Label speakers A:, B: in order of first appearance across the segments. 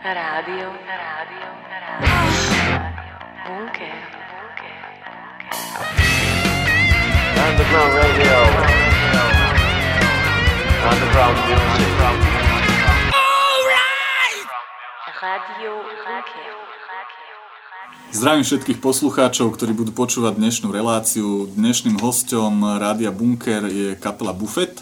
A: Rádio, rádio, rádio. Bunker.
B: Underground radio. Underground music.
A: Radio Bunker.
C: Zdravím všetkých poslucháčov, ktorí budú počúvať dnešnú reláciu. Dnešným hostom Rádia Bunker je kapela Buffet.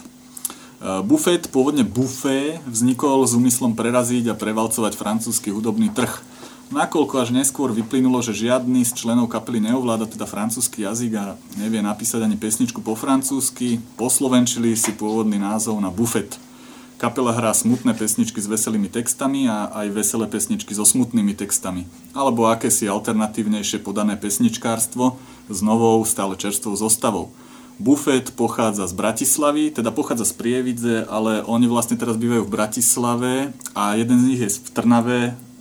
C: Uh, Buffet, pôvodne buffet, vznikol s úmyslom preraziť a prevalcovať francúzsky hudobný trh. Nakoľko až neskôr vyplynulo, že žiadny z členov kapely neovláda teda francúzsky jazyk a nevie napísať ani pesničku po francúzsky, poslovenčili si pôvodný názov na Buffet. Kapela hrá smutné pesničky s veselými textami a aj veselé pesničky so smutnými textami. Alebo akési alternatívnejšie podané pesničkárstvo s novou, stále čerstvou zostavou. Buffet pochádza z Bratislavy, teda pochádza z Prievidze, ale oni vlastne teraz bývajú v Bratislave a jeden z nich je v Trnave.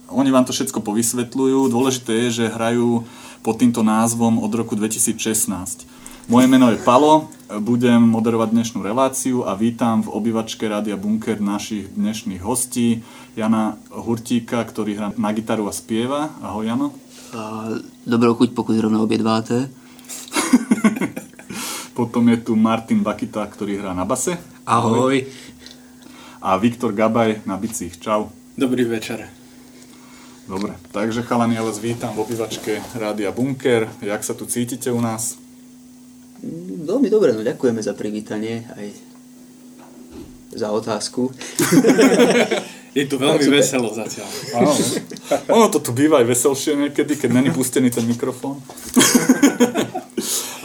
C: Oni vám to všetko povysvetľujú. Dôležité je, že hrajú pod týmto názvom od roku 2016. Moje meno je Palo, budem moderovať dnešnú reláciu a vítam v obývačke Rádia Bunker našich dnešných hostí. Jana Hurtíka, ktorý hrá na gitaru a spieva. Ahoj Jano.
D: Dobrou chuť, pokud rovno obědváte.
C: Potom je tu Martin Bakita, ktorý hrá na base.
E: Ahoj.
C: A Viktor Gabaj na bicích. Čau.
E: Dobrý večer.
C: Dobre, takže chalani, ja vás vítam v obývačke Rádia Bunker. Jak sa tu cítite u nás?
D: Veľmi dobre, no ďakujeme za privítanie aj za otázku.
E: Je tu veľmi veselo zatiaľ.
C: Áno. Ono to tu býva aj veselšie niekedy, keď není pustený ten mikrofón.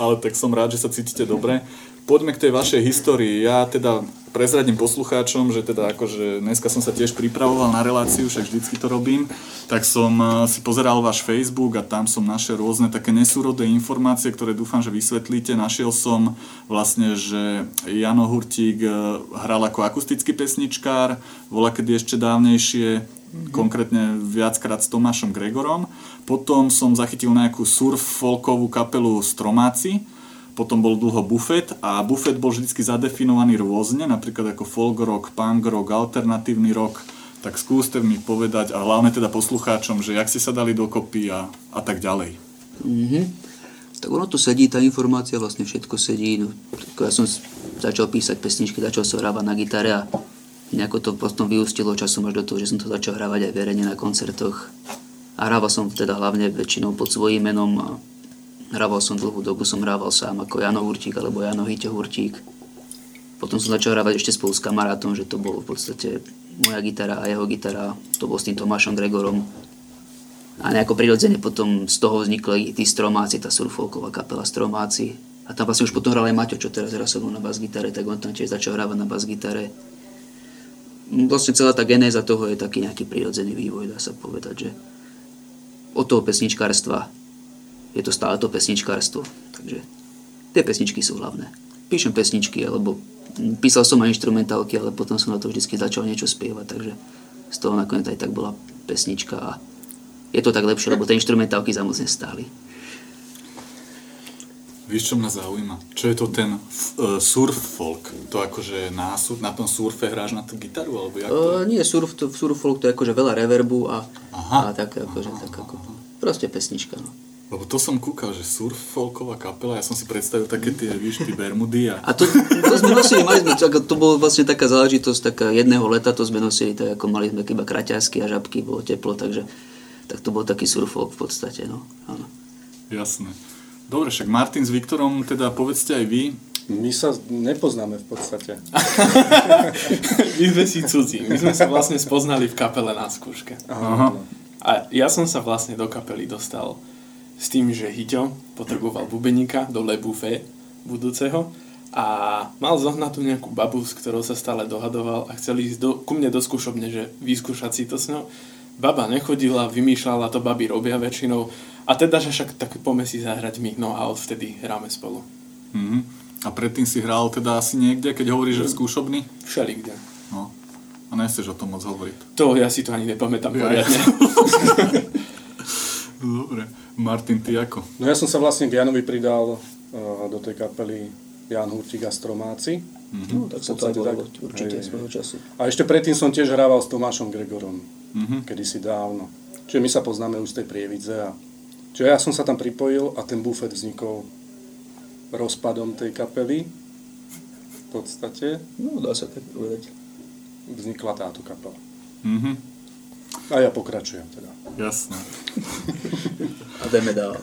C: Ale tak som rád, že sa cítite dobre. Poďme k tej vašej histórii. Ja teda prezradím poslucháčom, že teda akože dneska som sa tiež pripravoval na reláciu, však vždycky to robím, tak som eh, si pozeral váš Facebook a tam som našiel rôzne také nesúrodé informácie, ktoré dúfam, že vysvetlíte. Našiel som vlastne, že Jano Hurtík eh, hral ako akustický pesničkár, bola kedy ešte dávnejšie, konkrétne viackrát s Tomášom Gregorom. Potom som zachytil nejakú surf folkovú kapelu Stromáci, potom bol dlho Buffet a Buffet bol vždy zadefinovaný rôzne, napríklad ako folk rock, punk rock, alternatívny rock. Tak skúste mi povedať, a hlavne teda poslucháčom, že jak ste sa dali dokopy a, a tak ďalej.
D: Mhm. Tak ono to sedí, tá informácia vlastne všetko sedí. No, ja som začal písať pesničky, začal som hrávať na gitare a nejako to potom vyústilo časom až do toho, že som to začal hrávať aj verejne na koncertoch. A hrával som teda hlavne väčšinou pod svojím menom a hrával som dlhú dobu, som hrával sám ako Jano Hurtík alebo Jano Hito Hurtík. Potom som začal hrávať ešte spolu s kamarátom, že to bolo v podstate moja gitara a jeho gitara. To bol s tým Tomášom Gregorom. A nejako prirodzene potom z toho vznikli tí Stromáci, tá surfolková kapela Stromáci. A tam vlastne už potom hral aj Maťo, čo teraz hrá na bas-gitare, tak on tam tiež začal hrávať na bas-gitare. Vlastne celá tá genéza toho je taký nejaký prirodzený vývoj, dá sa povedať, že od toho pesničkárstva je to stále to pesničkárstvo. Takže tie pesničky sú hlavné. Píšem pesničky, alebo písal som aj instrumentálky, ale potom som na to vždy začal niečo spievať, takže z toho nakoniec aj tak bola pesnička a je to tak lepšie, lebo tie instrumentálky za moc nestáli.
C: Víš, čo mňa zaujíma? Čo je to ten uh, surf folk? To akože na, na tom surfe hráš na tú gitaru? Alebo jak to je?
D: Uh, nie, surf, to, surf folk to je akože veľa reverbu a,
C: Aha.
D: a tak akože tak ako, proste pesnička. No.
C: Lebo to som kúkal, že surf folková kapela, ja som si predstavil také tie, víš, tie Bermudy a...
D: A to, to sme nosili, mali sme, to bolo vlastne taká záležitosť, taká jedného leta to sme nosili, tak ako mali sme iba kraťasky a žabky, bolo teplo, takže tak to bol taký surfolk v podstate, no. Áno.
C: Jasné. Dobre, však Martin s Viktorom, teda povedzte aj vy,
F: My sa nepoznáme v podstate.
E: My sme si cudzí. My sme sa vlastne spoznali v kapele na skúške.
C: Aha.
E: A ja som sa vlastne do kapely dostal s tým, že Hyťo potreboval bubeníka do Le Buffet budúceho a mal zohnať tu nejakú babu, s ktorou sa stále dohadoval a chceli ísť do, ku mne do skúšobne, že vyskúšať si to s ňou. Baba nechodila, vymýšľala, to baby robia väčšinou a teda, že však tak poďme si zahrať my, no a odvtedy hráme spolu.
C: Mhm. A predtým si hral teda asi niekde, keď hovoríš, že v skúšobni?
E: Všelikde.
C: No. A nechceš o tom moc hovoriť.
E: To ja si to ani nepamätám
C: Ja.
E: poriadne.
C: Dobre. Martin, ty ako?
F: No ja som sa vlastne k Janovi pridal uh, do tej kapely Jan Hurtik a Stromáci.
D: No, tak sa to aj
F: tak.
D: určite
F: Hej,
D: svojho času.
F: A ešte predtým som tiež hrával s Tomášom Gregorom.
C: Mhm.
F: Kedysi dávno. Čiže my sa poznáme už z tej prievidze. A... Čiže ja som sa tam pripojil a ten bufet vznikol rozpadom tej kapely. V podstate
D: No, dá sa tak povedať.
F: vznikla táto kapela.
C: Mhm.
F: A ja pokračujem teda.
C: Jasné.
D: A ideme dál.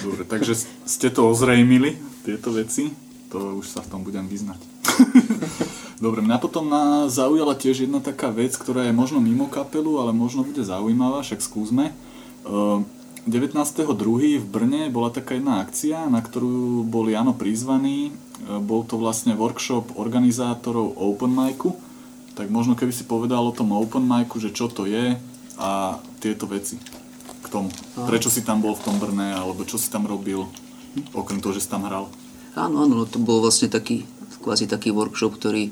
C: Dobre, takže ste to ozrejmili, tieto veci. To už sa v tom budem vyznať. Dobre, mňa potom na, zaujala tiež jedna taká vec, ktorá je možno mimo kapelu, ale možno bude zaujímavá, však skúsme. Ehm, 19.2. v Brne bola taká jedna akcia, na ktorú bol Jano prizvaný. Ehm, Bol to vlastne workshop organizátorov Open Micu. Tak možno keby si povedal o tom Open Micu, že čo to je a tieto veci k tomu. Prečo si tam bol v tom Brne, alebo čo si tam robil, okrem toho, že si tam hral.
D: Áno, áno, no to bol vlastne taký, kvázi taký workshop, ktorý,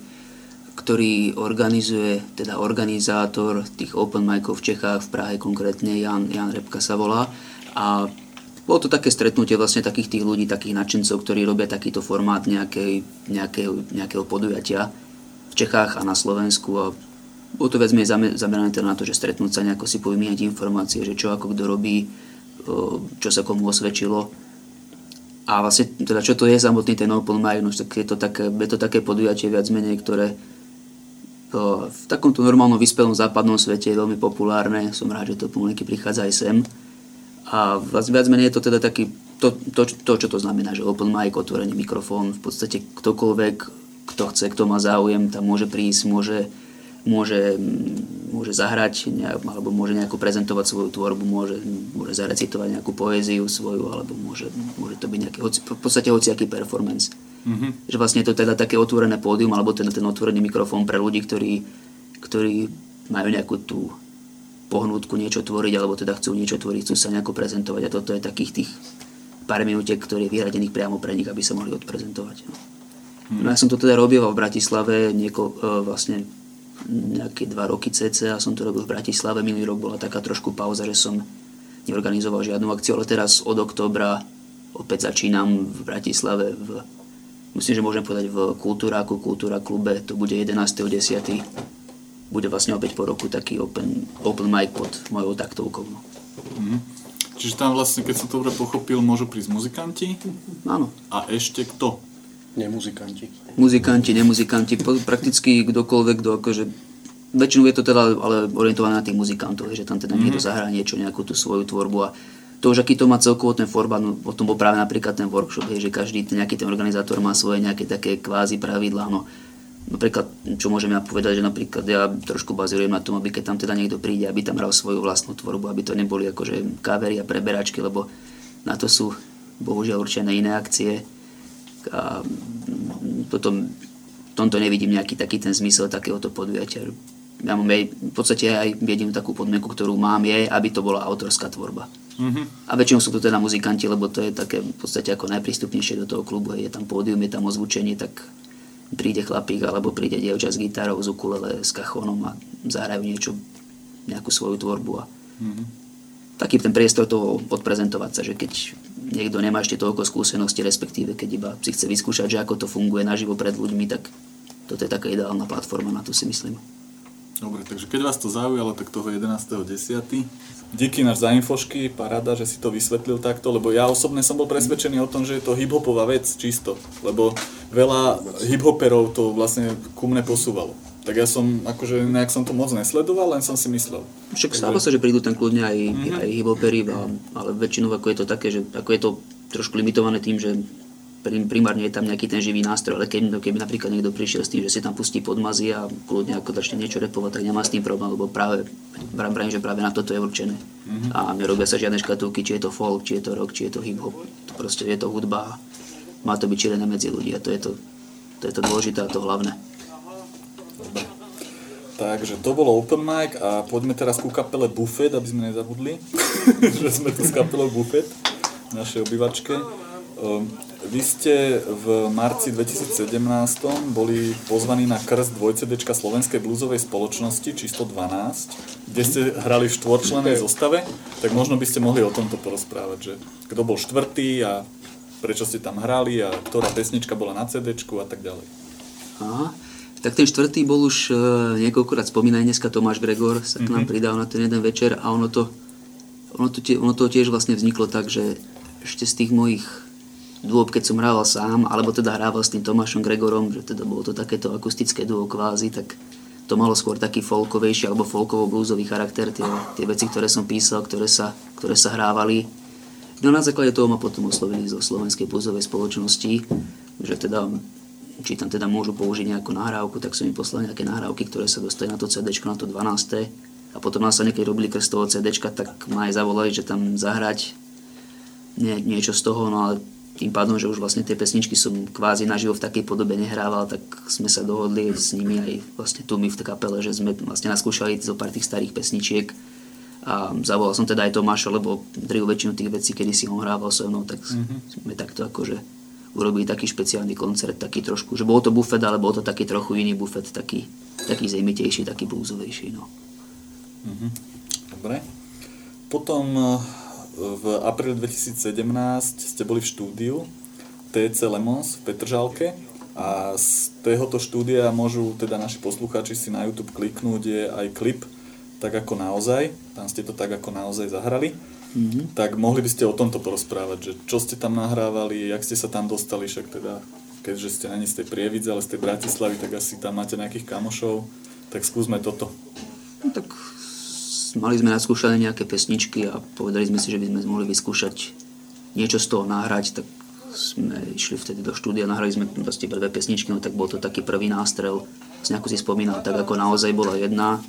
D: ktorý organizuje, teda organizátor tých open micov v Čechách, v Prahe konkrétne, Jan, Jan Repka sa volá. A bolo to také stretnutie vlastne takých tých ľudí, takých nadšencov, ktorí robia takýto formát nejakej, nejakého, nejakého podujatia v Čechách a na Slovensku. A bolo to viac menej zame- zamerané teda na to, že stretnúť sa, nejako si povymieňať informácie, že čo ako kto robí, čo sa komu osvedčilo. A vlastne, teda čo to je samotný ten Open Mic, no tak je to také, je to také podujatie viac menej, ktoré v takomto normálnom vyspelom západnom svete je veľmi populárne. Som rád, že to pomalinky prichádza aj sem. A viac, menej je to teda taký, to, to, to, čo to znamená, že open mic, otvorený mikrofón, v podstate ktokoľvek, kto chce, kto má záujem, tam môže prísť, môže, môže, môže zahrať, alebo môže nejako prezentovať svoju tvorbu, môže, môže zarecitovať nejakú poéziu svoju, alebo môže, môže to byť nejaký, v podstate hociaký performance. Mm-hmm. Že vlastne je to teda také otvorené pódium, alebo ten, ten otvorený mikrofón pre ľudí, ktorí, ktorí majú nejakú tú pohnútku niečo tvoriť, alebo teda chcú niečo tvoriť, chcú sa nejako prezentovať a toto je takých tých pár minútiek, ktorý je vyhradených priamo pre nich, aby sa mohli odprezentovať. No. No ja som to teda robil v Bratislave nieko, e, vlastne nejaké dva roky cca som to robil v Bratislave. Minulý rok bola taká trošku pauza, že som neorganizoval žiadnu akciu, ale teraz od oktobra opäť začínam v Bratislave v myslím, že môžem povedať v Kultúráku, Kultúra klube, to bude 11.10. Bude vlastne opäť po roku taký open, open mic pod mojou taktovkou. No.
C: Čiže tam vlastne, keď som to dobre pochopil, môžu prísť muzikanti
D: Áno,
C: a ešte kto?
F: Nemuzikanti.
D: muzikanti, nemuzikanti, po- prakticky kdokoľvek, kto akože väčšinou je to teda ale orientované na tých muzikantov, že tam teda niekto zahrá niečo, nejakú tú svoju tvorbu a to už aký to má celkovo ten formát, no, o tom bol práve napríklad ten workshop, hej, že každý ten, nejaký ten organizátor má svoje nejaké také kvázi pravidlá, no napríklad, čo môžem ja povedať, že napríklad ja trošku bazírujem na tom, aby keď tam teda niekto príde, aby tam hral svoju vlastnú tvorbu, aby to neboli akože kavery a preberačky, lebo na to sú bohužiaľ určené iné akcie a v tomto nevidím nejaký taký ten zmysel takéhoto podujatia. Ja mám aj, v podstate aj jedinú takú podmienku, ktorú mám, je, aby to bola autorská tvorba. Mm-hmm. A väčšinou sú to teda muzikanti, lebo to je také v podstate ako najprístupnejšie do toho klubu. Je tam pódium, je tam ozvučenie, tak príde chlapík alebo príde dievča s gitarou, z ukulele, s kachónom a zahrajú niečo, nejakú svoju tvorbu. A mm-hmm. Taký ten priestor toho odprezentovať sa, že keď niekto nemá ešte toľko skúseností, respektíve keď iba si chce vyskúšať, že ako to funguje naživo pred ľuďmi, tak toto je taká ideálna platforma na to si myslím.
C: Dobre, takže keď vás to zaujalo, tak toho 11.10. Díky náš za infošky, paráda, že si to vysvetlil takto, lebo ja osobne som bol presvedčený o tom, že je to hiphopová vec čisto, lebo veľa hiphoperov to vlastne ku mne posúvalo. Tak ja som, akože nejak som to moc nesledoval, len som si myslel.
D: Však stáva sa, že prídu tam kľudne aj, mm-hmm. aj hiphopery, ale väčšinou ako je to také, že ako je to trošku limitované tým, že primárne je tam nejaký ten živý nástroj, ale keby, keby napríklad niekto prišiel s tým, že si tam pustí podmazy a kľudne ako začne niečo repovať, tak nemá s tým problém, lebo práve, práve že práve na toto je určené. Mm-hmm. A nerobia sa žiadne škatulky, či je to folk, či je to rock, či je to hip-hop. To proste je to hudba má to byť čilené medzi ľudí a to je to, to, je to dôležité a to hlavné.
C: Takže to bolo open mic a poďme teraz ku kapele Buffet, aby sme nezabudli, že sme tu s kapelou Buffet, našej obyvačke. Um, vy ste v marci 2017 boli pozvaní na krst 2 Slovenskej blúzovej spoločnosti čisto 12, kde ste hrali v štvorčlenej zostave, tak možno by ste mohli o tomto porozprávať, že kto bol štvrtý a prečo ste tam hrali a ktorá pesnička bola na CD a tak ďalej.
D: Aha. Tak ten štvrtý bol už e, niekoľkokrát spomínaný, dneska Tomáš Gregor sa k nám
C: Mhm.
D: pridal na ten jeden večer a ono to, ono to, tie, ono to tiež vlastne vzniklo tak, že ešte z tých mojich dôb, keď som hrával sám, alebo teda hrával s tým Tomášom Gregorom, že teda bolo to takéto akustické duo kvázi, tak to malo skôr taký folkovejší alebo folkovo-bluesový charakter, tie, tie veci, ktoré som písal, ktoré sa, ktoré sa hrávali. No na základe toho ma potom oslovili zo Slovenskej bluesovej spoločnosti, že teda či tam teda môžu použiť nejakú nahrávku, tak som im poslal nejaké nahrávky, ktoré sa dostali na to CD, na to 12. A potom nás sa niekedy robili krstovo CD, tak ma aj zavolali, že tam zahrať nie, niečo z toho, no ale tým pádom, že už vlastne tie pesničky som kvázi naživo v takej podobe nehrával, tak sme sa dohodli s nimi aj vlastne tu my v kapele, že sme vlastne naskúšali zo pár tých starých pesničiek a zavolal som teda aj Tomáša, lebo drvú väčšinu tých vecí, kedy si on hrával so mnou, tak mm-hmm. sme takto akože urobili taký špeciálny koncert, taký trošku, že bol to bufet, ale bol to taký trochu iný bufet, taký, taký zejmitejší, taký bluesovejší, no.
C: Dobre. Potom e, v apríli 2017 ste boli v štúdiu TC Lemons v Petržalke a z tohoto štúdia môžu teda naši poslucháči si na YouTube kliknúť, je aj klip tak ako naozaj, tam ste to tak ako naozaj zahrali. Mm-hmm. Tak mohli by ste o tomto porozprávať, že čo ste tam nahrávali, jak ste sa tam dostali, však teda keďže ste ani z tej Prievidze, ale z tej Bratislavy, tak asi tam máte nejakých kamošov, tak skúsme toto.
D: No tak mali sme naskúšané nejaké pesničky a povedali sme si, že by sme mohli vyskúšať niečo z toho nahrať, tak sme išli vtedy do štúdia, nahrali sme proste prvé pesničky, no tak bol to taký prvý nástrel. Vlastne ako si spomínal, tak ako naozaj bola jedna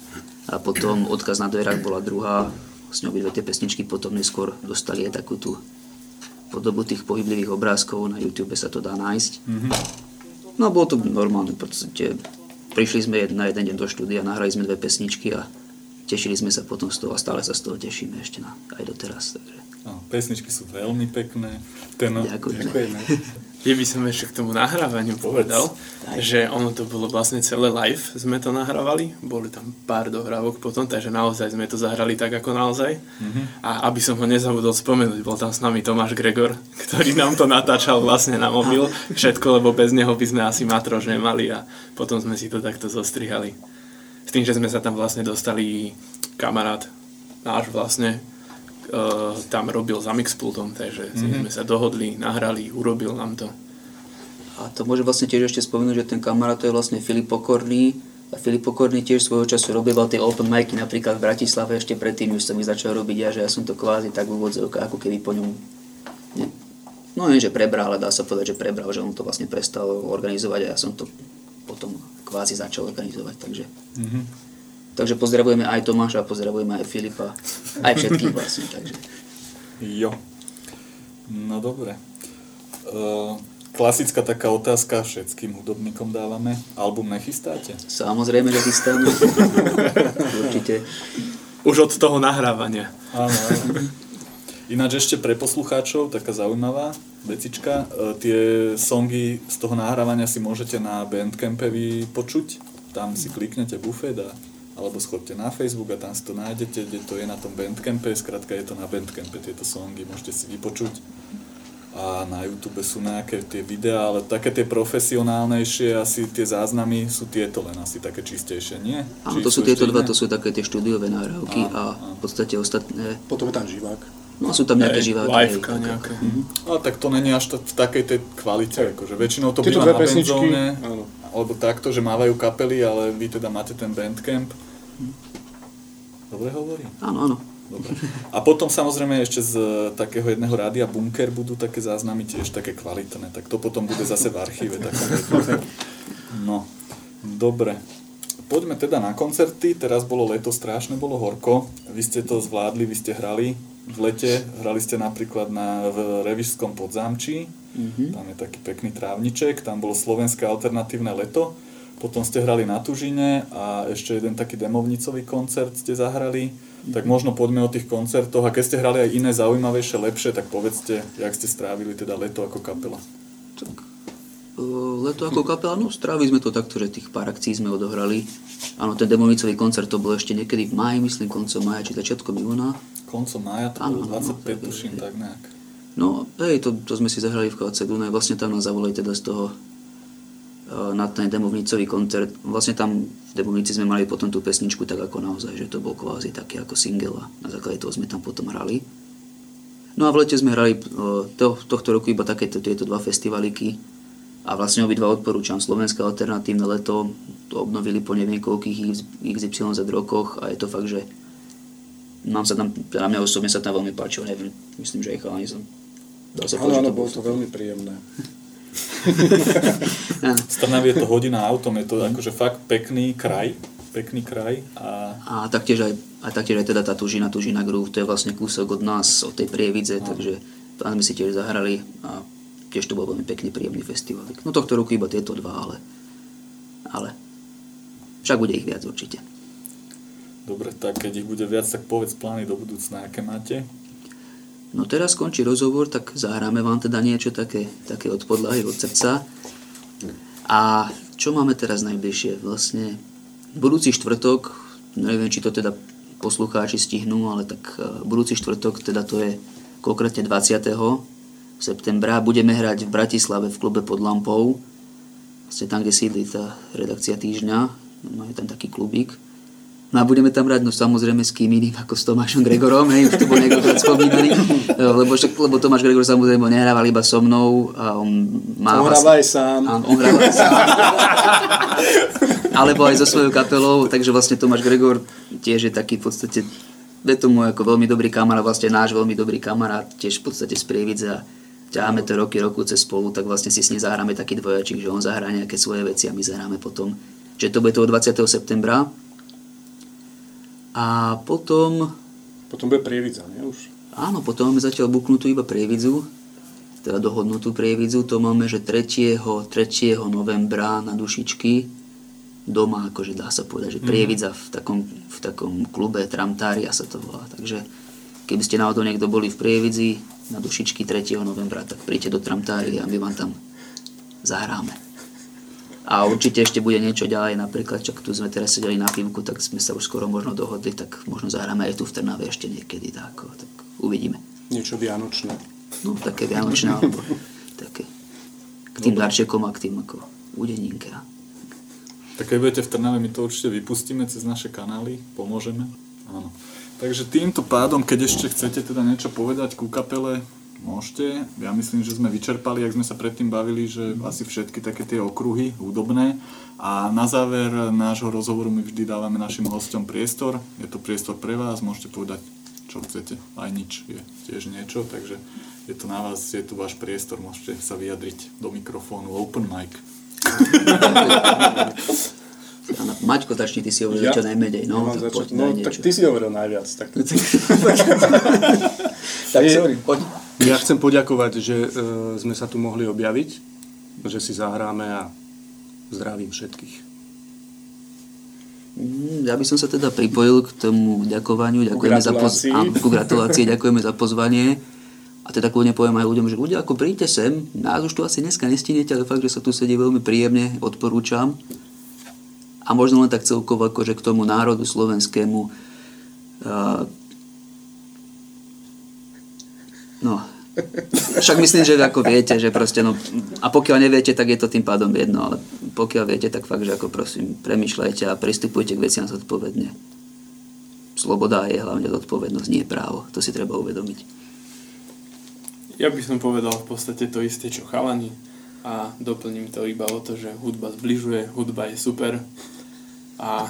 D: a potom odkaz na dverách bola druhá. Vlastne obidve tie pesničky potom neskôr dostali aj takú tú podobu tých pohyblivých obrázkov, na YouTube sa to dá nájsť. No a bolo to normálne, v prišli sme na jeden deň do štúdia, nahrali sme dve pesničky a tešili sme sa potom z toho a stále sa z toho tešíme ešte na, aj doteraz. Takže
C: No, pesničky sú veľmi pekné. Ten,
D: ďakujem.
F: Ďakujeme.
E: Ja by som ešte k tomu nahrávaniu povedal, že ono to bolo vlastne celé live, sme to nahrávali, boli tam pár dohrávok potom, takže naozaj sme to zahrali tak ako naozaj. A aby som ho nezabudol spomenúť, bol tam s nami Tomáš Gregor, ktorý nám to natáčal vlastne na mobil, všetko, lebo bez neho by sme asi matrož nemali a potom sme si to takto zostrihali. S tým, že sme sa tam vlastne dostali kamarát náš vlastne, uh, tam robil za mixpultom, takže mm-hmm. sme sa dohodli, nahrali, urobil nám to.
D: A to môžem vlastne tiež ešte spomenúť, že ten kamarát to je vlastne Filip Pokorný. A Filip Pokorný tiež svojho času robieval tie open micy napríklad v Bratislave ešte predtým, už som ich začal robiť ja, že ja som to kvázi tak v úvodzovkách, ako keby po ňom ne, no nie, že prebral, ale dá sa povedať, že prebral, že on to vlastne prestal organizovať a ja som to potom kvázi začal organizovať, takže
C: Mhm.
D: takže pozdravujeme aj Tomáša, pozdravujeme aj Filipa, aj všetkých vlastne, takže
C: Jo. No dobre. Uh, klasická taká otázka všetkým hudobníkom dávame. Album nechystáte?
D: samozrejme, že chystáme, určite.
E: Už od toho nahrávania.
C: Áno, áno. Ináč ešte pre poslucháčov taká zaujímavá vecička. E, Tie songy z toho nahrávania si môžete na Bandcampe vypočuť. Tam si kliknete bufet a, alebo schodte na Facebook a tam si to nájdete, kde to je na tom Bandcampe. Skrátka je to na Bandcampe tieto songy, môžete si vypočuť. A na YouTube sú nejaké tie videá, ale také tie profesionálnejšie, asi tie záznamy sú tieto len asi také čistejšie, nie?
D: Áno, to sú tieto dva, to sú také tie štúdiové nahrávky a v podstate ostatné,
F: Potom je tam živák.
D: No sú tam nejaké živáky.
E: liveka nejaké.
C: A tak to není až tak v takej tej kvalite, akože väčšinou to
F: Tieto
C: býva na benzóne, alebo takto, že mávajú kapely, ale vy teda máte ten bandcamp. Dobre hovorí?
D: Áno, áno.
C: Dobre. A potom samozrejme ešte z takého jedného rádia Bunker budú také záznamy tiež také kvalitné, tak to potom bude zase v archíve. jednom. No, dobre. Poďme teda na koncerty, teraz bolo leto, strašne bolo horko, vy ste to zvládli, vy ste hrali v lete, hrali ste napríklad na, v Revišskom podzámčí, mm-hmm. tam je taký pekný trávniček, tam bolo slovenské alternatívne leto, potom ste hrali na Tužine a ešte jeden taký demovnicový koncert ste zahrali, tak možno poďme o tých koncertoch a keď ste hrali aj iné zaujímavejšie, lepšie, tak povedzte, jak ste strávili teda leto ako kapela.
D: Tak, e, leto ako kapela, no strávili sme to takto, že tých pár akcií sme odohrali. Áno, ten demonicový koncert to bol ešte niekedy v máji, myslím, koncom mája či začiatkom júna.
C: Koncom mája to bolo
D: áno,
C: 25,
D: tak,
C: tuším, tak nejak.
D: No, hej, to, to sme si zahrali v KC Dunaj, vlastne tam nás zavolali teda z toho eh, na ten demovnicový koncert. Vlastne tam v demovnici sme mali potom tú pesničku tak ako naozaj, že to bol kvázi taký ako single a na základe toho sme tam potom hrali. No a v lete sme hrali eh, to, tohto roku iba takéto tieto dva festivaliky a vlastne obidva odporúčam. Slovenské alternatívne leto to obnovili po neviem koľkých XYZ rokoch a je to fakt, že nám sa tam, teda mňa osobne sa tam veľmi páčilo, neviem, myslím, že aj chalani som Dá sa
F: Áno, áno,
D: to
F: bolo to veľmi príjemné.
C: Z Trnavy je to hodina autom, je to akože fakt pekný kraj, pekný kraj a
D: A taktiež aj, a taktiež aj teda tá tužina, tužina Groove, to je vlastne kúsok od nás, od tej prievidze, takže tam sme si tiež zahrali a tiež to bol veľmi pekný, príjemný festival. No tohto roku iba tieto dva, ale, ale však bude ich viac určite.
C: Dobre, tak keď ich bude viac, tak povedz plány do budúcna, aké máte.
D: No teraz skončí rozhovor, tak zahráme vám teda niečo také, také od podlahy, od srdca. A čo máme teraz najbližšie? Vlastne budúci štvrtok, neviem, či to teda poslucháči stihnú, ale tak eh, budúci štvrtok, teda to je konkrétne 20. septembra, budeme hrať v Bratislave v klube pod lampou, vlastne tam, kde sídli tá redakcia týždňa, máme tam taký klubík. No a budeme tam hrať, no samozrejme s kým iným ako s Tomášom Gregorom, hej, už to bol niekoľkokrát spomínaný, lebo, však, lebo Tomáš Gregor samozrejme nehrával iba so mnou a on má...
F: On hráva aj sám.
D: Áno, on hráva aj sám. Alebo aj so svojou kapelou, takže vlastne Tomáš Gregor tiež je taký v podstate, je to môj ako veľmi dobrý kamarát, vlastne náš veľmi dobrý kamarát, tiež v podstate z Prievidze a ťaháme to roky, roku cez spolu, tak vlastne si s ním zahráme taký dvojačík, že on zahrá nejaké svoje veci a my zahráme potom. Čiže to bude toho 20. septembra. A potom,
F: Potom bude prievidza, nie už?
D: áno, potom máme zatiaľ buknutú iba prievidzu, teda dohodnutú prievidzu, to máme, že 3. 3. novembra na Dušičky, doma, akože dá sa povedať, že prievidza v takom, v takom klube Tramtária sa to volá. Takže keby ste náhodou niekto boli v prievidzi na Dušičky 3. novembra, tak príďte do Tramtári a my vám tam zahráme. A určite ešte bude niečo ďalej, napríklad, čak tu sme teraz sedeli na pivku, tak sme sa už skoro možno dohodli, tak možno zahráme aj tu v Trnave ešte niekedy, tak, tak uvidíme.
F: Niečo vianočné.
D: No, také vianočné, alebo také k tým darčekom a k tým ako udeninke.
C: Tak keď budete v Trnave, my to určite vypustíme cez naše kanály, pomôžeme. Áno. Takže týmto pádom, keď ešte chcete teda niečo povedať ku kapele, môžete. Ja myslím, že sme vyčerpali, ak sme sa predtým bavili, že asi všetky také tie okruhy hudobné. A na záver nášho rozhovoru my vždy dávame našim hostom priestor. Je to priestor pre vás, môžete povedať, čo chcete. Aj nič je tiež niečo, takže je to na vás, je tu váš priestor, môžete sa vyjadriť do mikrofónu. Open mic.
D: Áno, Maťko, začni, ty si hovoril čo najmenej. No,
F: ja
D: tak poď,
F: no tak ty si hovoril najviac. Tak,
D: Tak
F: Je-
D: sorry, poď.
F: Ja chcem poďakovať, že e, sme sa tu mohli objaviť, že si zahráme a zdravím všetkých.
D: Mm, Ja by som sa teda pripojil k tomu ďakovaniu. Ďakujeme za poz... Áno, ku gratulácii, ďakujeme za pozvanie. A teda kľudne poviem aj ľuďom, že ľudia ako príďte sem, nás už tu asi dneska nestinete, ale fakt, že sa tu sedí veľmi príjemne, odporúčam. A možno len tak celkovo akože k tomu národu slovenskému. Uh, no, však myslím, že ako viete, že proste no, a pokiaľ neviete, tak je to tým pádom jedno, ale pokiaľ viete, tak fakt, že ako prosím, premyšľajte a pristupujte k veciam zodpovedne. Sloboda je hlavne zodpovednosť, nie právo. To si treba uvedomiť.
E: Ja by som povedal v podstate to isté, čo chalani a doplním to iba o to, že hudba zbližuje, hudba je super a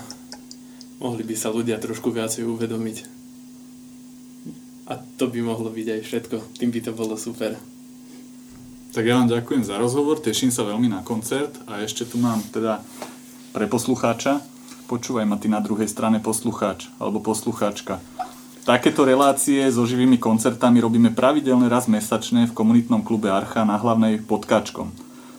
E: mohli by sa ľudia trošku viacej uvedomiť. A to by mohlo byť aj všetko. Tým by to bolo super.
C: Tak ja vám ďakujem za rozhovor, teším sa veľmi na koncert a ešte tu mám teda pre poslucháča, počúvaj ma ty na druhej strane poslucháč alebo poslucháčka. Takéto relácie so živými koncertami robíme pravidelne raz mesačne v komunitnom klube Archa na hlavnej podkáčkom.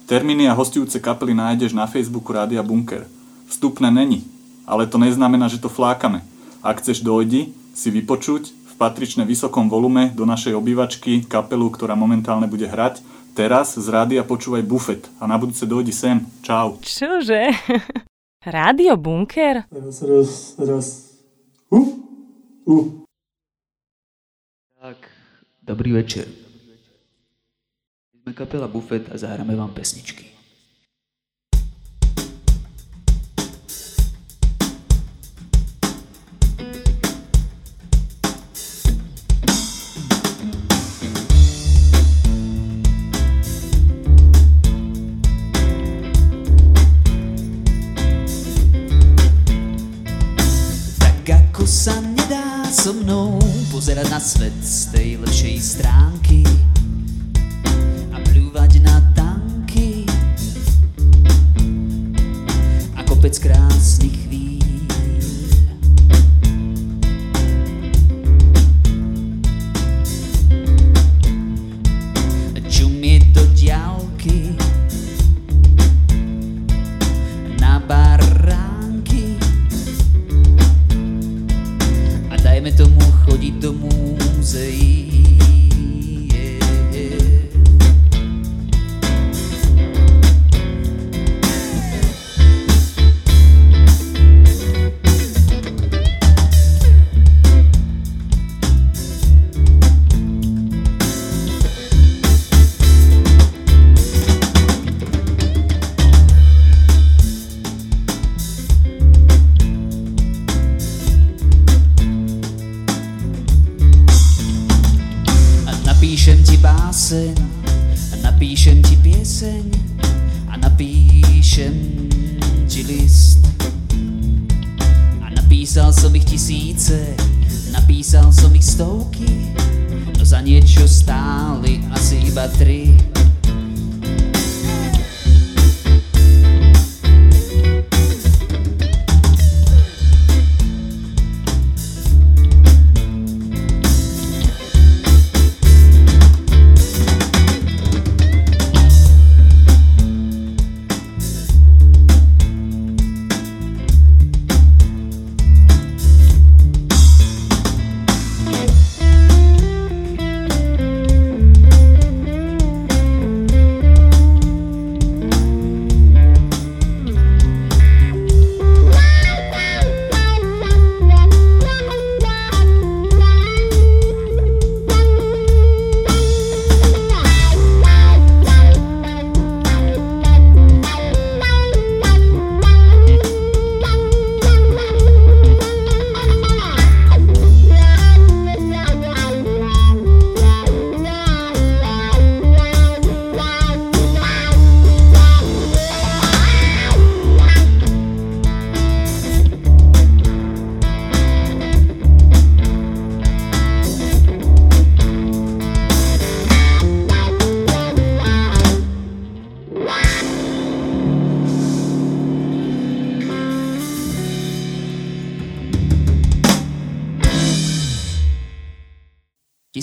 C: Termíny a hostujúce kapely nájdeš na Facebooku Rádia Bunker. Vstupné není, ale to neznamená, že to flákame. Ak chceš dojdi, si vypočuť patrične vysokom volume do našej obývačky kapelu, ktorá momentálne bude hrať. Teraz z rádia počúvaj bufet a na budúce dojdi sem. Čau.
A: Čože? Rádio Bunker?
G: Raz, raz, raz. Uh, uh.
D: Tak, dobrý večer. Sme kapela Buffet a zahráme vám pesničky.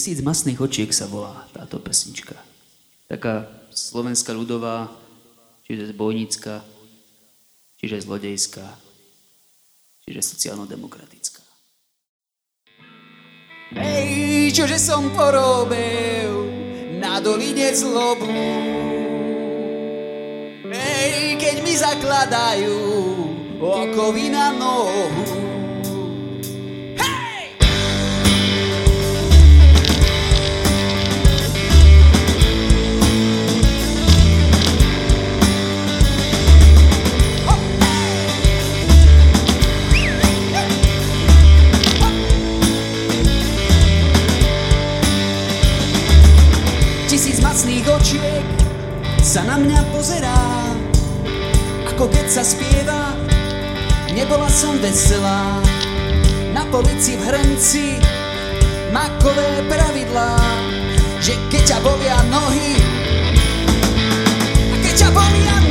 D: Tisíc masných očiek sa volá táto pesnička. Taká slovenská ľudová, čiže zbojnícka, čiže zlodejská, čiže sociálno-demokratická. Hej, čože som porobil na doline zlobu. Hej, keď mi zakladajú okovy na nohu. Ako keď sa spieva, nebola som veselá. Na polici v hrnci makové pravidlá, že keď ťa bolia nohy, a keď ťa bolia nohy,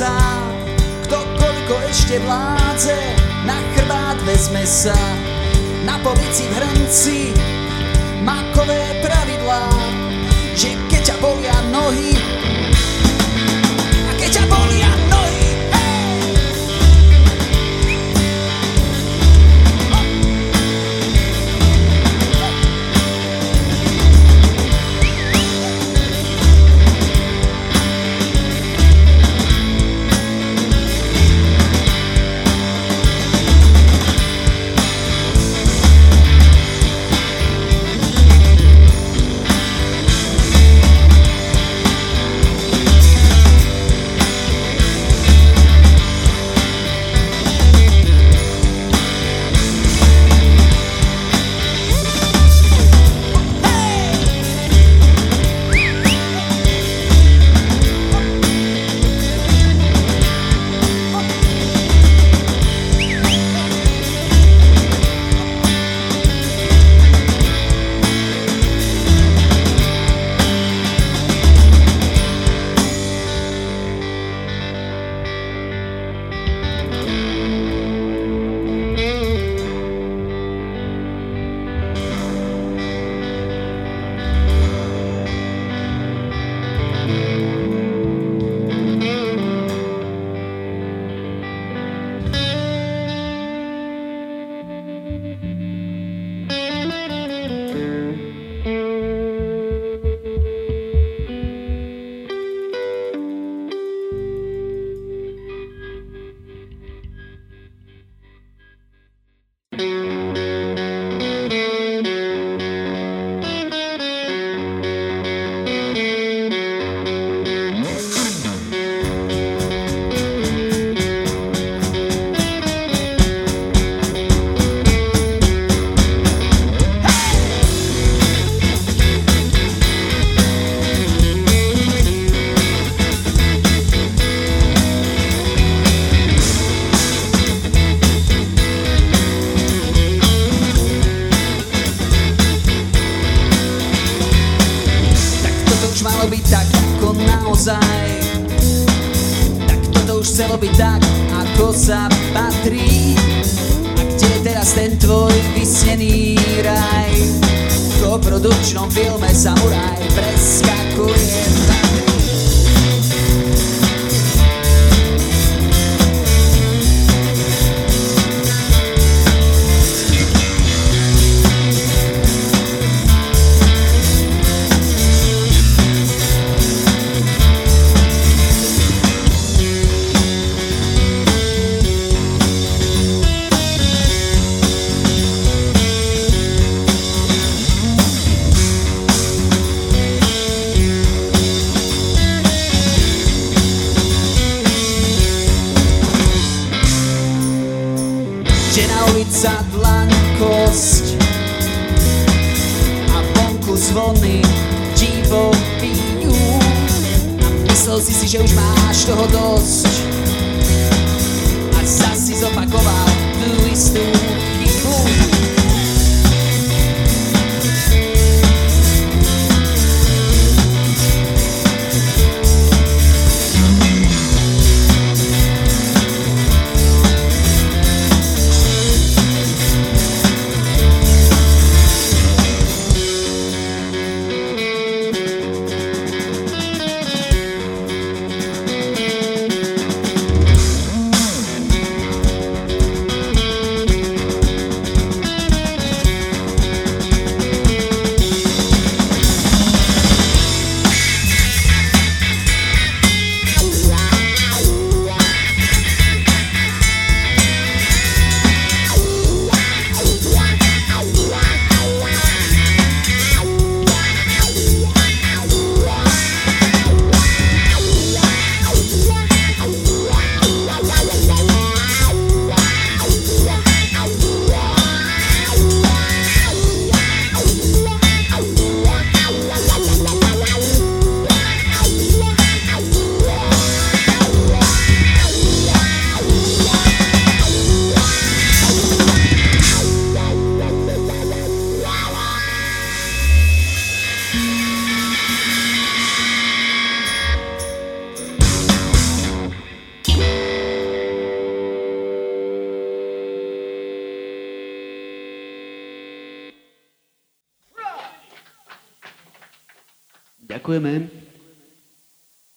D: kolesá, kto koľko ešte vládze, na chrbát vezme sa, na polici v hrnci, makové pravidlá, že keď ťa bolia nohy,
G: na ulica dlankosť a vonku zvony divo pijú a myslel si si, že už máš toho dosť. A zas si zopakoval tú istú chybu
D: Ďakujeme.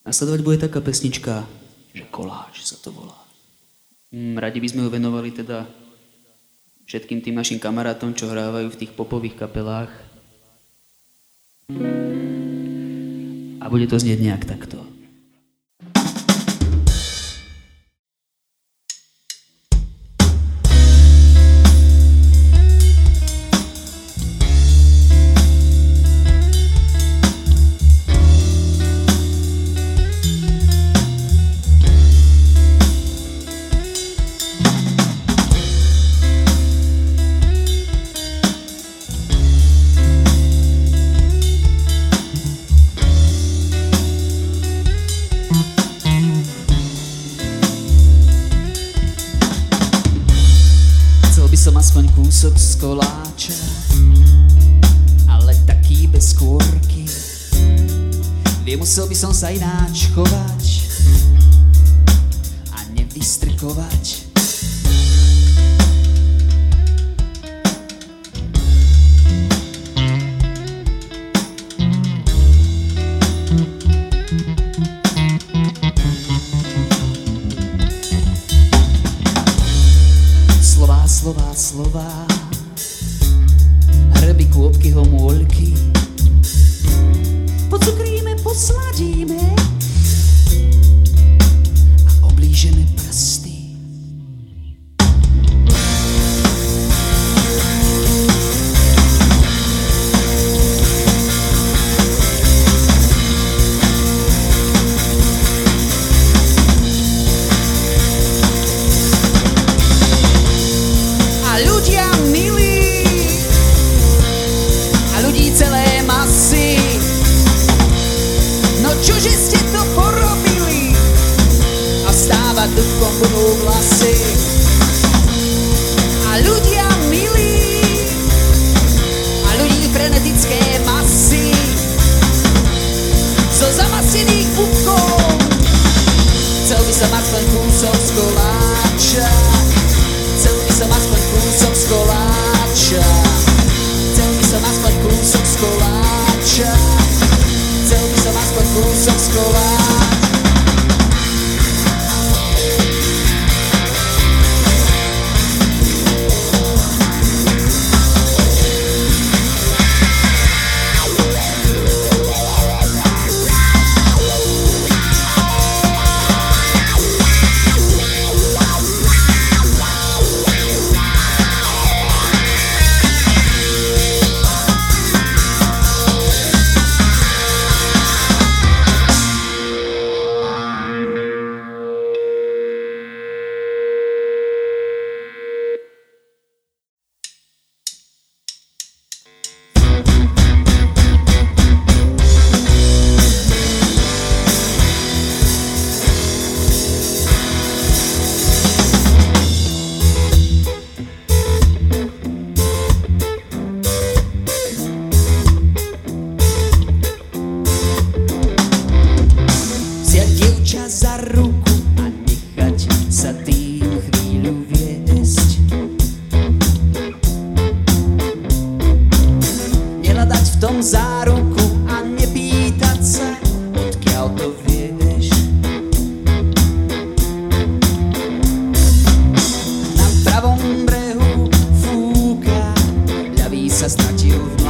D: Nasledovať bude taká pesnička, že koláč sa to volá. Mm, Radi by sme ju venovali teda všetkým tým našim kamarátom, čo hrávajú v tých popových kapelách. A bude to znieť nejak takto. nessa cidade eu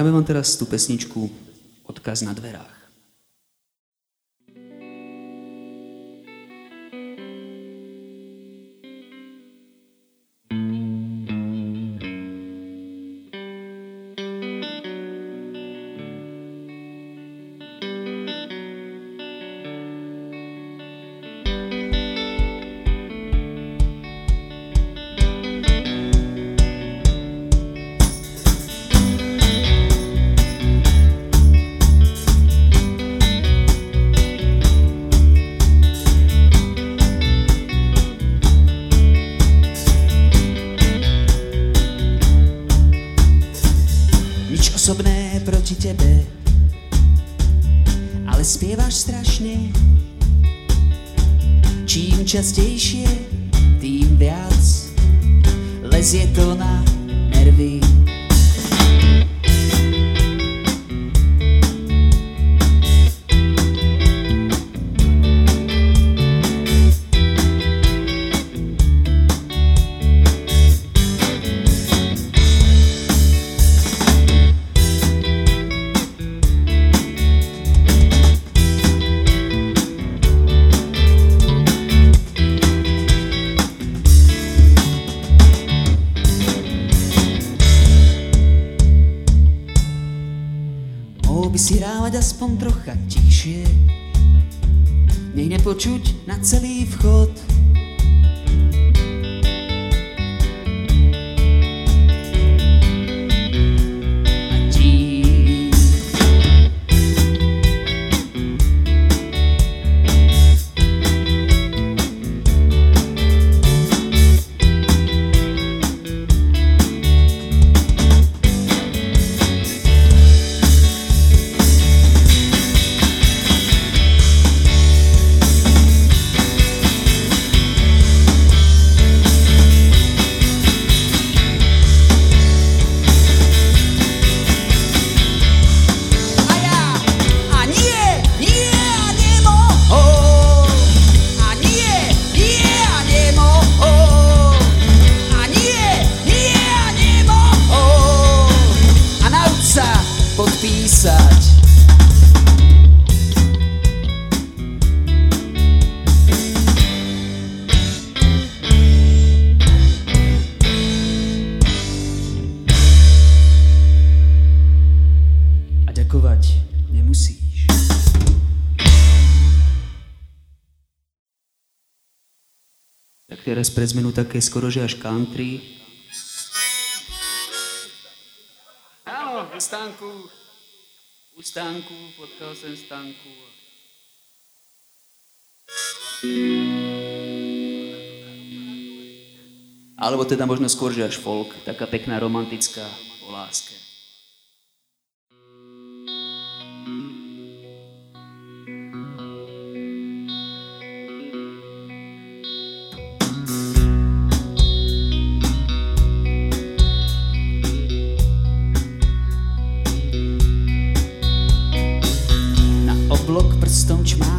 D: Hráme vám teraz tú pesničku Odkaz na dverách. nech nepočuť na celý vchod. pre zmenu také skoro, že až country. Áno, u stánku, u stánku, potkal som stánku. Alebo teda možno skôr, že až folk, taká pekná romantická o láske. estão te matando.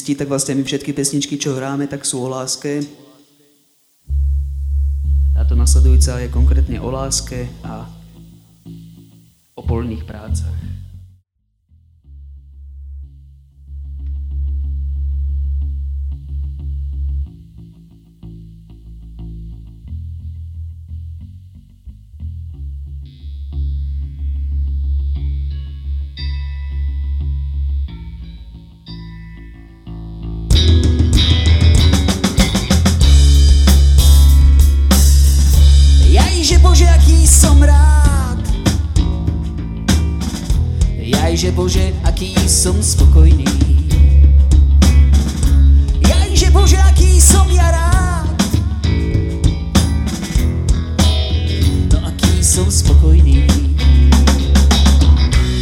D: Zistiť, tak vlastne my všetky pesničky, čo hráme, tak sú o láske. Táto nasledujúca je konkrétne o láske a o polných prácach.
G: Jajže Bože, aký som rád. Jajže Bože, aký som spokojný. Jajže Bože, aký som ja rád. No aký som spokojný.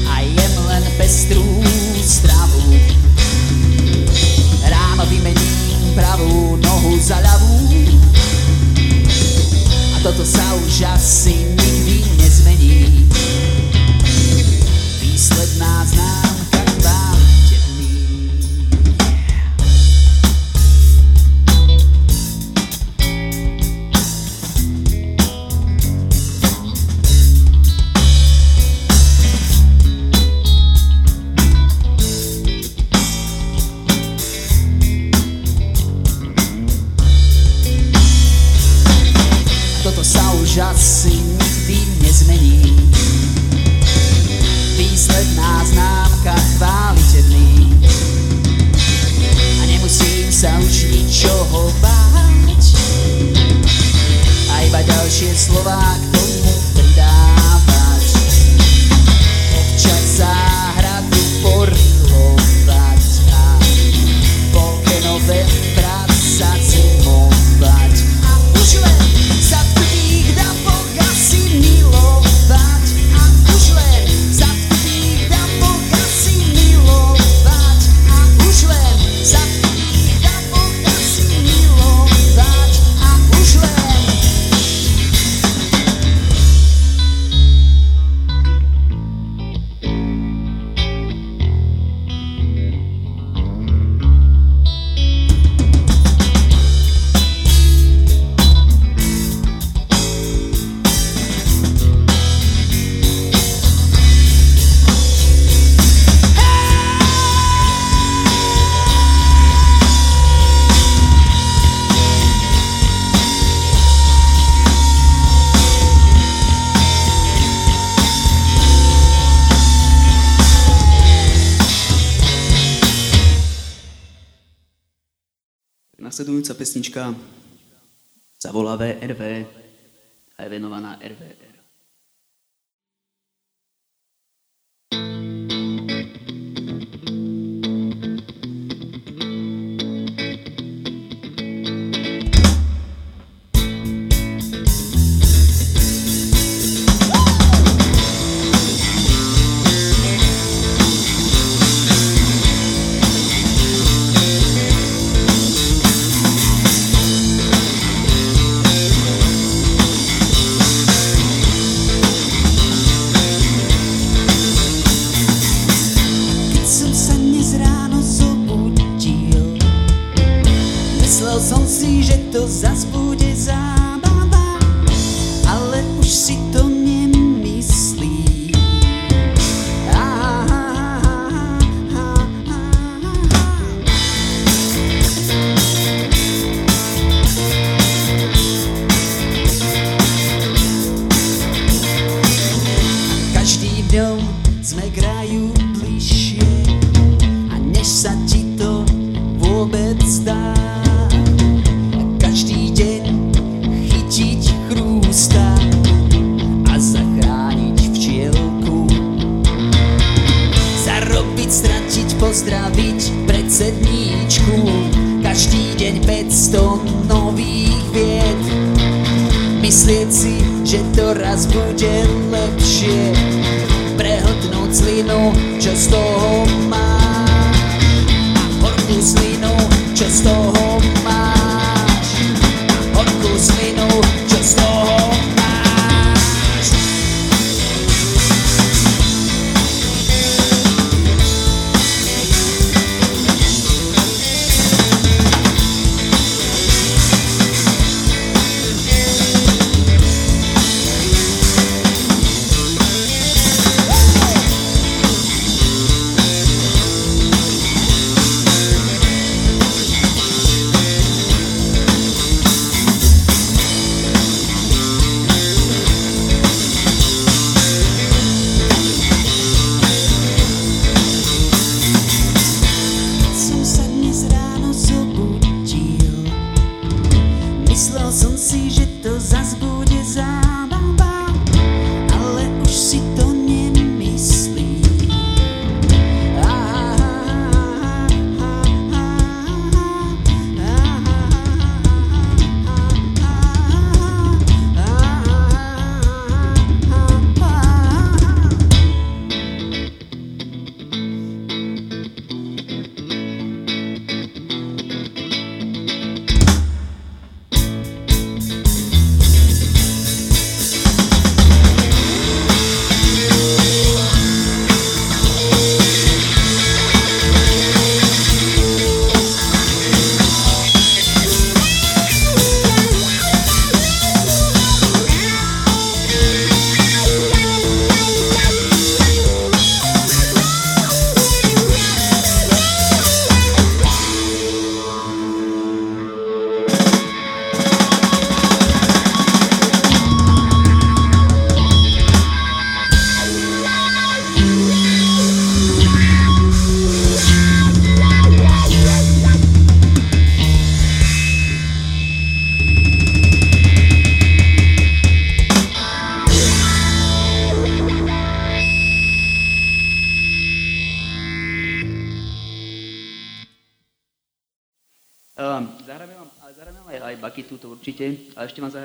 G: A jem len pestrú stravu. Ráno vymením pravú nohu za ľavú a toto sa už asi nikdy
D: with it.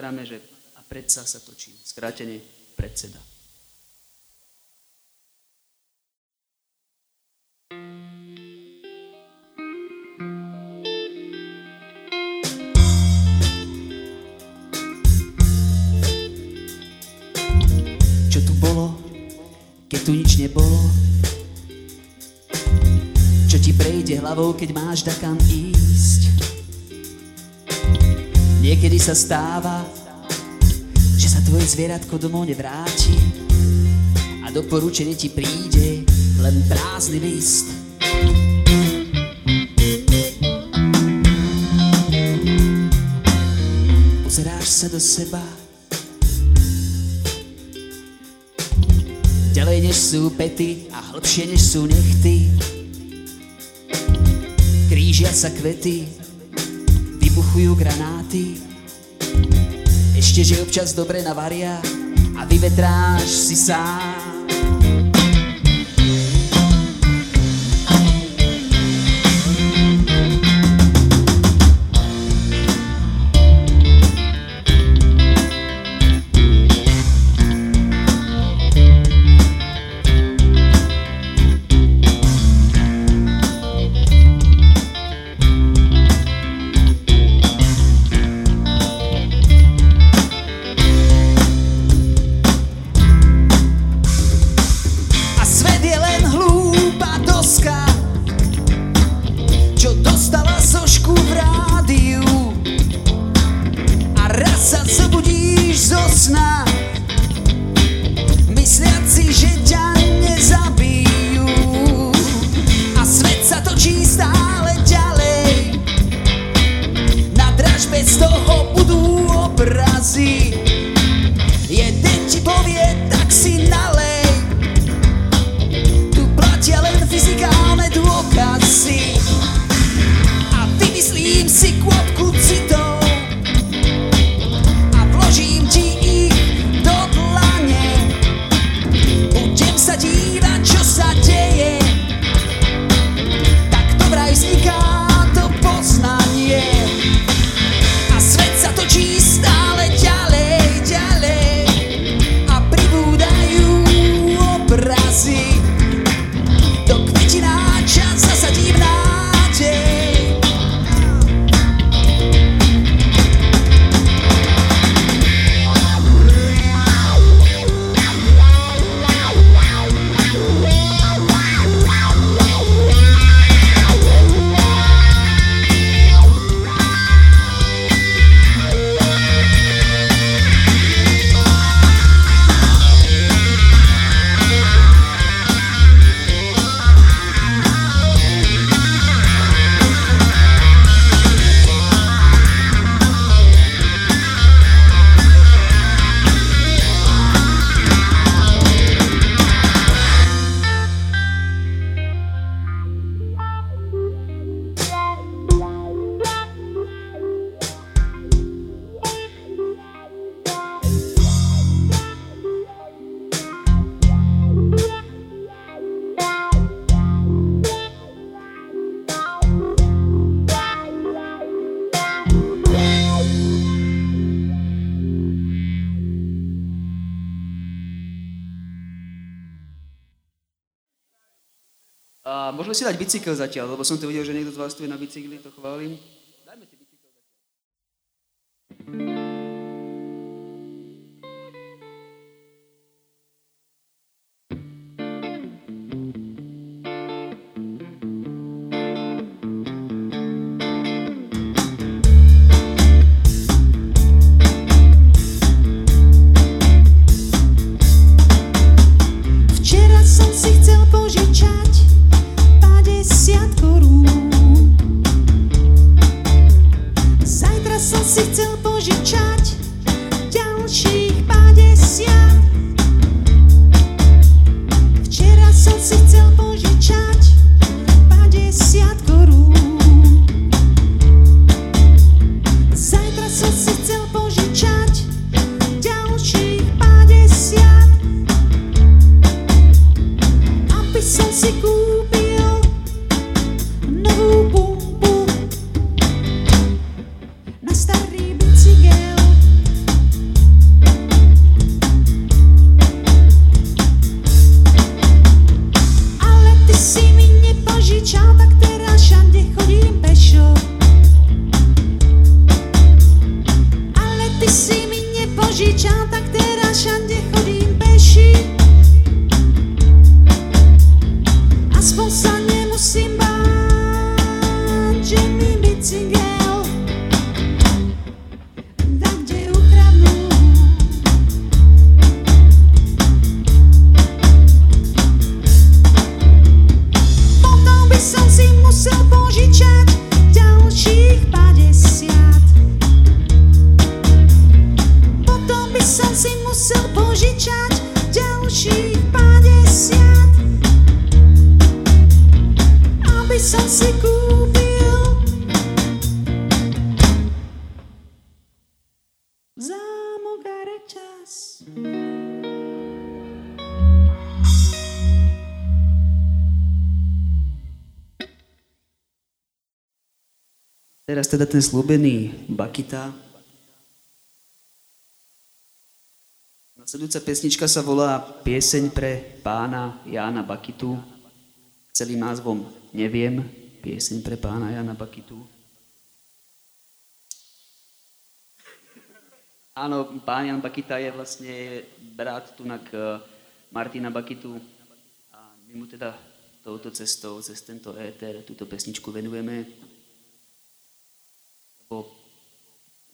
D: Zahráme, že a predsa sa točí. Skrátene predseda. Čo tu bolo, keď tu nič nebolo? Čo ti prejde hlavou, keď máš da kam ísť? Niekedy sa stáva, že sa tvoje zvieratko domov nevráti a doporučenie ti príde len prázdny list. Pozeráš sa do seba, ďalej než sú pety a hlbšie než sú nechty. Krížia sa kvety, vybuchujú granáty. Ešte, že občas dobre navaria a vyvetráš si sám. Bicykel zatiaľ, lebo som tu videl, že niekto z vás tu je na bicykli, to chválim.
H: Teraz
D: teda ten slúbený Bakita. Nasledujúca pesnička sa volá Pieseň pre pána Jána Bakitu. Celým názvom Neviem. Pieseň pre pána Jána Bakitu. Áno, pán Jan Bakita je vlastne brat tunak eh, Martina Bakitu. A my mu teda touto cestou, cez tento éter, túto pesničku venujeme. Lebo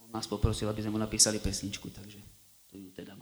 D: on nás poprosil, aby sme mu napísali pesničku, takže tu ju teda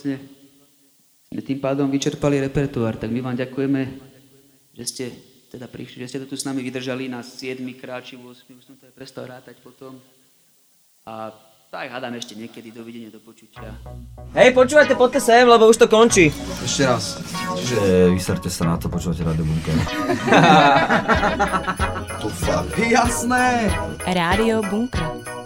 D: vlastne sme tým pádom vyčerpali repertoár, tak my vám ďakujeme, že ste teda prišli, že ste to tu s nami vydržali na 7 krát či 8, už som to aj prestal rátať potom. A tak hádam ešte niekedy, dovidenia, do počutia.
I: Hej, počúvajte, poďte sem, lebo už to končí.
J: Ešte raz. Čiže vyserte sa na to, počúvate Rádio Bunker.
I: to fakt. Jasné.
A: Rádio Bunker.